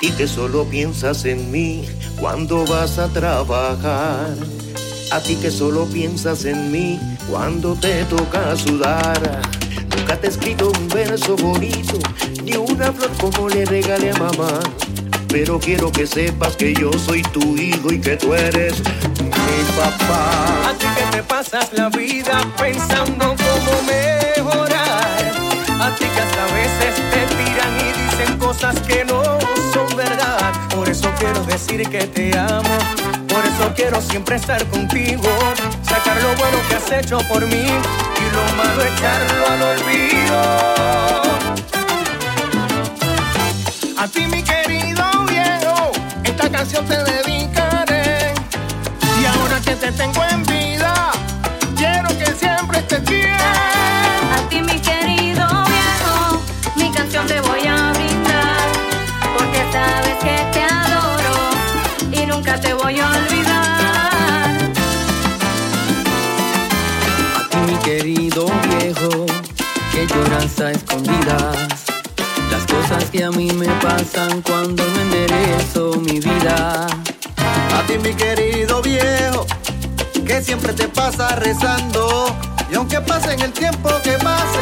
ti que solo piensas en mí cuando vas a trabajar. A ti que solo piensas en mí cuando te toca sudar. Nunca te he escrito un verso bonito, ni una flor como le regalé a mamá. Pero quiero que sepas que yo soy tu hijo y que tú eres mi papá. A ti que te pasas la vida pensando cómo mejorar. A ti que hasta veces te tiran y dicen cosas que no eso quiero decir que te amo. Por eso quiero siempre estar contigo. Sacar lo bueno que has hecho por mí y lo malo echarlo al olvido. A ti mi querido viejo, esta canción te dedicaré. Y ahora que te tengo en vida, quiero que siempre estés bien. Querido viejo, que lloras a escondidas. Las cosas que a mí me pasan cuando no enderezo mi vida. A ti mi querido viejo, que siempre te pasa rezando. Y aunque pase en el tiempo que pase,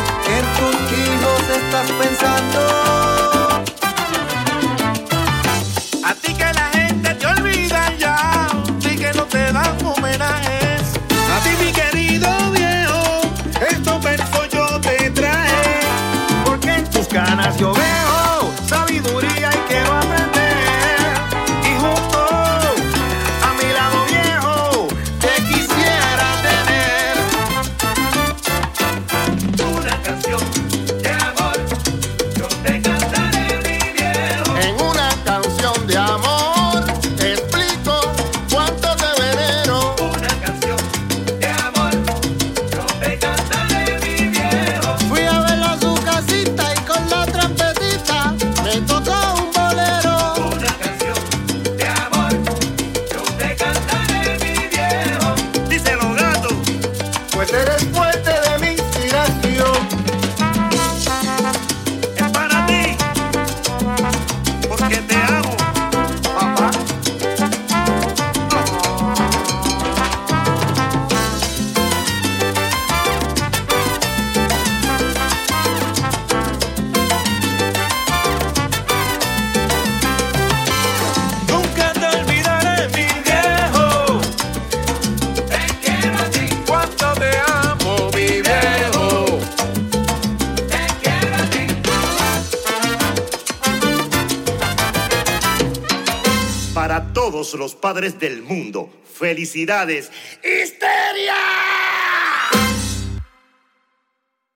Para todos los padres del mundo, felicidades. ¡Histeria!